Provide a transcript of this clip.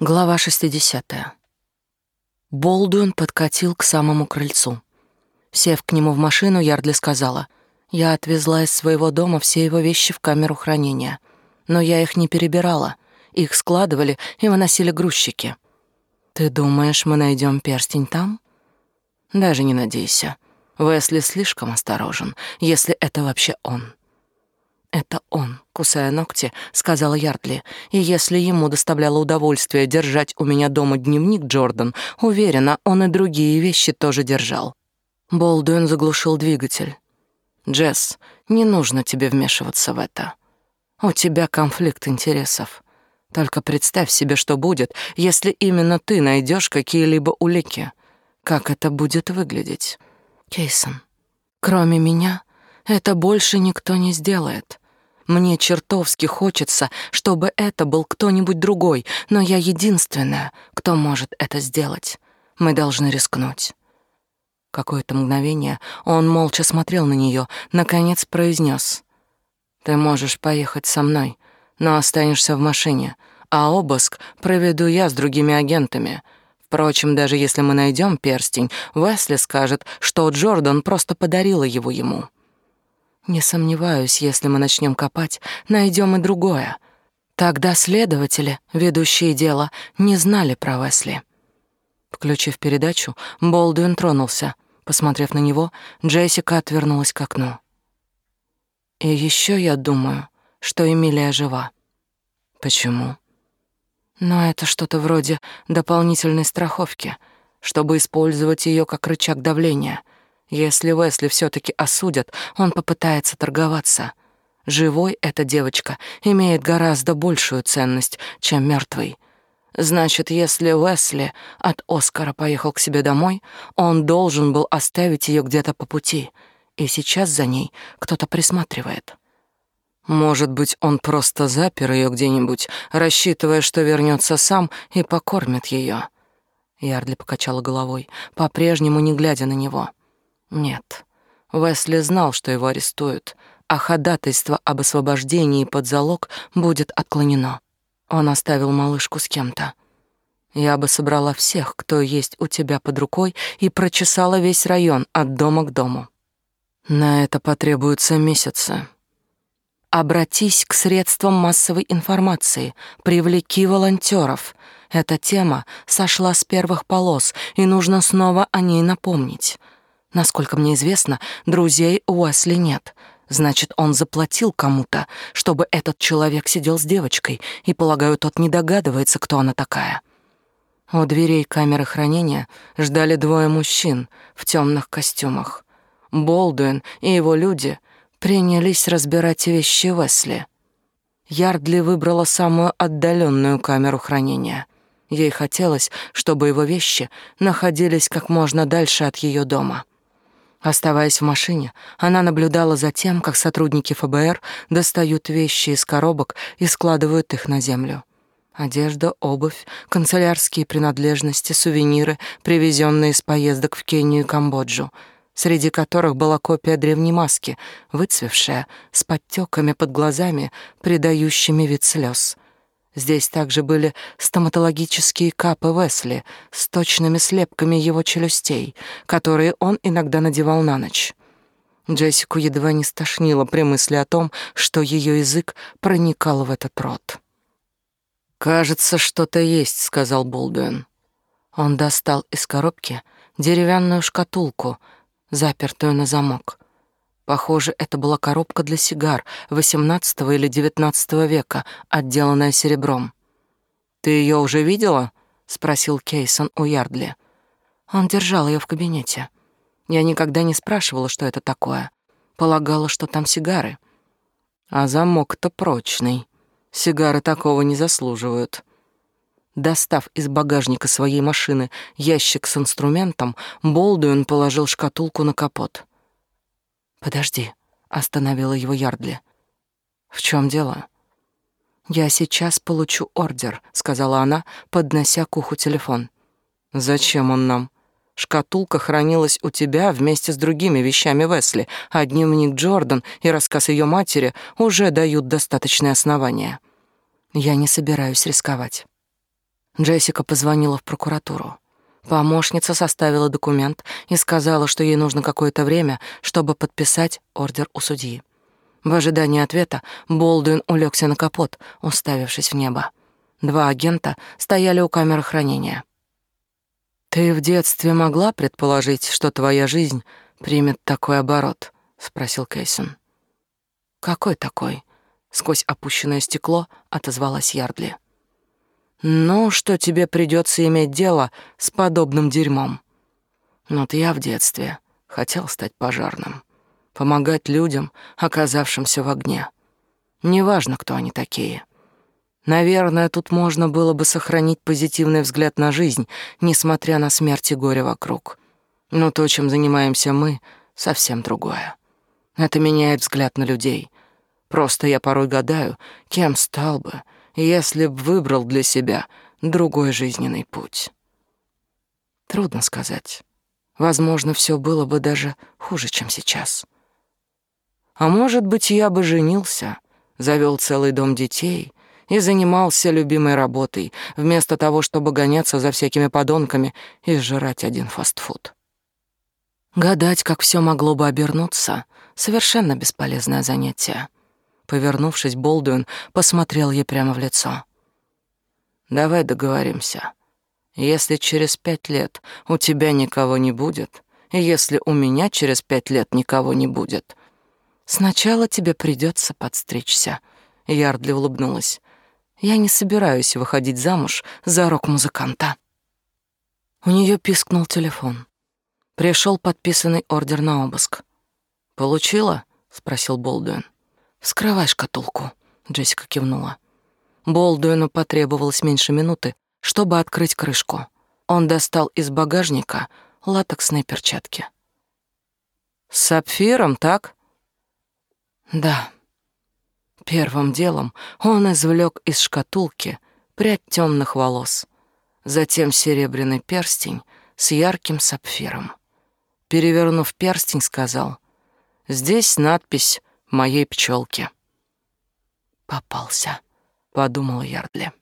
Глава 60. Болдуин подкатил к самому крыльцу. Сев к нему в машину, Ярдли сказала, «Я отвезла из своего дома все его вещи в камеру хранения, но я их не перебирала, их складывали и выносили грузчики. Ты думаешь, мы найдем перстень там? Даже не надейся. Весли слишком осторожен, если это вообще он». «Это он», — кусая ногти, сказала Ярдли. «И если ему доставляло удовольствие держать у меня дома дневник Джордан, уверена, он и другие вещи тоже держал». Болдуин заглушил двигатель. «Джесс, не нужно тебе вмешиваться в это. У тебя конфликт интересов. Только представь себе, что будет, если именно ты найдешь какие-либо улики. Как это будет выглядеть?» «Кейсон, кроме меня...» Это больше никто не сделает. Мне чертовски хочется, чтобы это был кто-нибудь другой, но я единственная, кто может это сделать. Мы должны рискнуть. Какое-то мгновение он молча смотрел на нее, наконец произнес: "Ты можешь поехать со мной, но останешься в машине, а обыск проведу я с другими агентами". Впрочем, даже если мы найдем перстень, Весли скажет, что Джордан просто подарила его ему. Не сомневаюсь, если мы начнем копать, найдем и другое. Тогда следователи, ведущие дело, не знали про Весли. Включив передачу, Болдуин тронулся. Посмотрев на него, Джессика отвернулась к окну. И еще я думаю, что Эмилия жива. Почему? Но это что-то вроде дополнительной страховки, чтобы использовать ее как рычаг давления — если Уэсли все таки осудят, он попытается торговаться. Живой эта девочка имеет гораздо большую ценность, чем мертвый. Значит, если Уэсли от Оскара поехал к себе домой, он должен был оставить ее где-то по пути, и сейчас за ней кто-то присматривает. Может быть, он просто запер ее где-нибудь, рассчитывая, что вернется сам и покормит ее. Ярдли покачала головой, по-прежнему не глядя на него. Нет. Весли знал, что его арестуют, а ходатайство об освобождении под залог будет отклонено. Он оставил малышку с кем-то. Я бы собрала всех, кто есть у тебя под рукой, и прочесала весь район от дома к дому. На это потребуются месяцы. Обратись к средствам массовой информации, привлеки волонтеров. Эта тема сошла с первых полос, и нужно снова о ней напомнить. Насколько мне известно, друзей у Уэсли нет. Значит, он заплатил кому-то, чтобы этот человек сидел с девочкой, и, полагаю, тот не догадывается, кто она такая. У дверей камеры хранения ждали двое мужчин в темных костюмах. Болдуин и его люди принялись разбирать вещи Уэсли. Ярдли выбрала самую отдаленную камеру хранения. Ей хотелось, чтобы его вещи находились как можно дальше от ее дома. Оставаясь в машине, она наблюдала за тем, как сотрудники ФБР достают вещи из коробок и складывают их на землю. Одежда, обувь, канцелярские принадлежности, сувениры, привезенные из поездок в Кению и Камбоджу, среди которых была копия древней маски, выцвевшая, с подтеками под глазами, придающими вид слез — Здесь также были стоматологические капы Весли с точными слепками его челюстей, которые он иногда надевал на ночь. Джессику едва не стошнило при мысли о том, что ее язык проникал в этот рот. «Кажется, что-то есть», — сказал Болдуин. Он достал из коробки деревянную шкатулку, запертую на замок. Похоже, это была коробка для сигар XVIII или XIX века, отделанная серебром. «Ты ее уже видела?» — спросил Кейсон у Ярдли. Он держал ее в кабинете. Я никогда не спрашивала, что это такое. Полагала, что там сигары. А замок-то прочный. Сигары такого не заслуживают. Достав из багажника своей машины ящик с инструментом, Болдуин положил шкатулку на капот. «Подожди», — остановила его Ярдли. «В чем дело?» «Я сейчас получу ордер», — сказала она, поднося к уху телефон. «Зачем он нам?» Шкатулка хранилась у тебя вместе с другими вещами Весли, а дневник Джордан и рассказ ее матери уже дают достаточное основание. Я не собираюсь рисковать. Джессика позвонила в прокуратуру. Помощница составила документ и сказала, что ей нужно какое-то время, чтобы подписать ордер у судьи. В ожидании ответа Болдуин улегся на капот, уставившись в небо. Два агента стояли у камеры хранения. «Ты в детстве могла предположить, что твоя жизнь примет такой оборот?» — спросил Кейсон. «Какой такой?» — сквозь опущенное стекло отозвалась Ярдли. «Ну, что тебе придется иметь дело с подобным дерьмом?» «Ну, вот я в детстве хотел стать пожарным, помогать людям, оказавшимся в огне. Неважно, кто они такие. Наверное, тут можно было бы сохранить позитивный взгляд на жизнь, несмотря на смерть и горе вокруг. Но то, чем занимаемся мы, совсем другое. Это меняет взгляд на людей. Просто я порой гадаю, кем стал бы, если б выбрал для себя другой жизненный путь. Трудно сказать. Возможно, все было бы даже хуже, чем сейчас. А может быть, я бы женился, завел целый дом детей и занимался любимой работой, вместо того, чтобы гоняться за всякими подонками и сжирать один фастфуд. Гадать, как все могло бы обернуться, совершенно бесполезное занятие. Повернувшись, Болдуин посмотрел ей прямо в лицо. «Давай договоримся. Если через пять лет у тебя никого не будет, и если у меня через пять лет никого не будет, сначала тебе придется подстричься». Ярдли улыбнулась. Я не собираюсь выходить замуж за рок-музыканта. У нее пискнул телефон. Пришел подписанный ордер на обыск. «Получила?» — спросил Болдуин. «Вскрывай шкатулку», — Джессика кивнула. Болдуину потребовалось меньше минуты, чтобы открыть крышку. Он достал из багажника латексные перчатки. «С сапфиром, так?» «Да», Первым делом он извлек из шкатулки прядь темных волос, затем серебряный перстень с ярким сапфиром. Перевернув перстень, сказал, «Здесь надпись моей пчелки». «Попался», — подумала Ярдли.